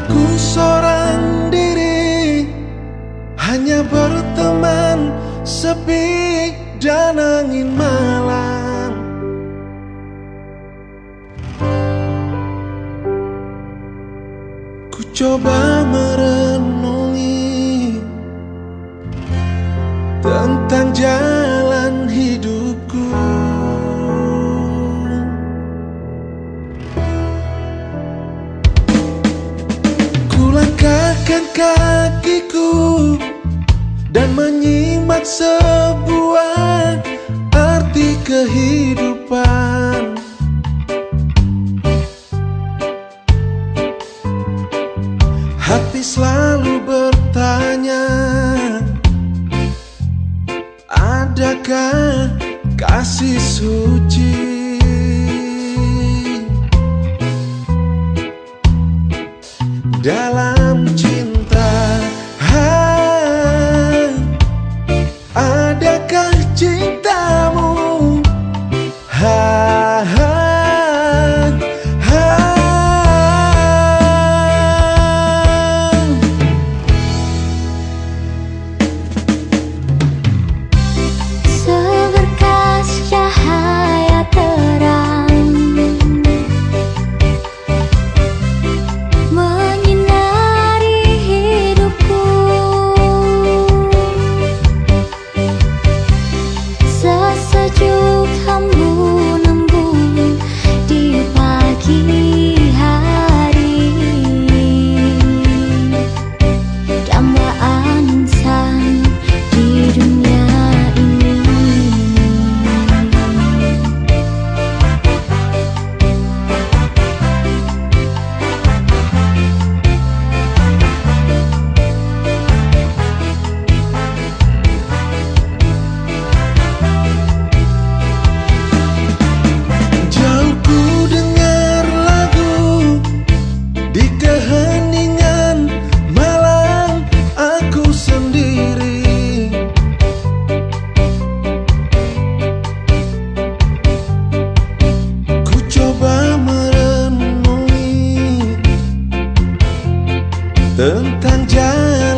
Kalaku seorang diri Hanya berteman sepi dan angin malam. Ku coba merenungi Tentang jalan Melangkahkan kakiku Dan menyimak sebuah arti kehidupan Hati selalu bertanya Adakah kasih suci? dalam cinta tentang jalan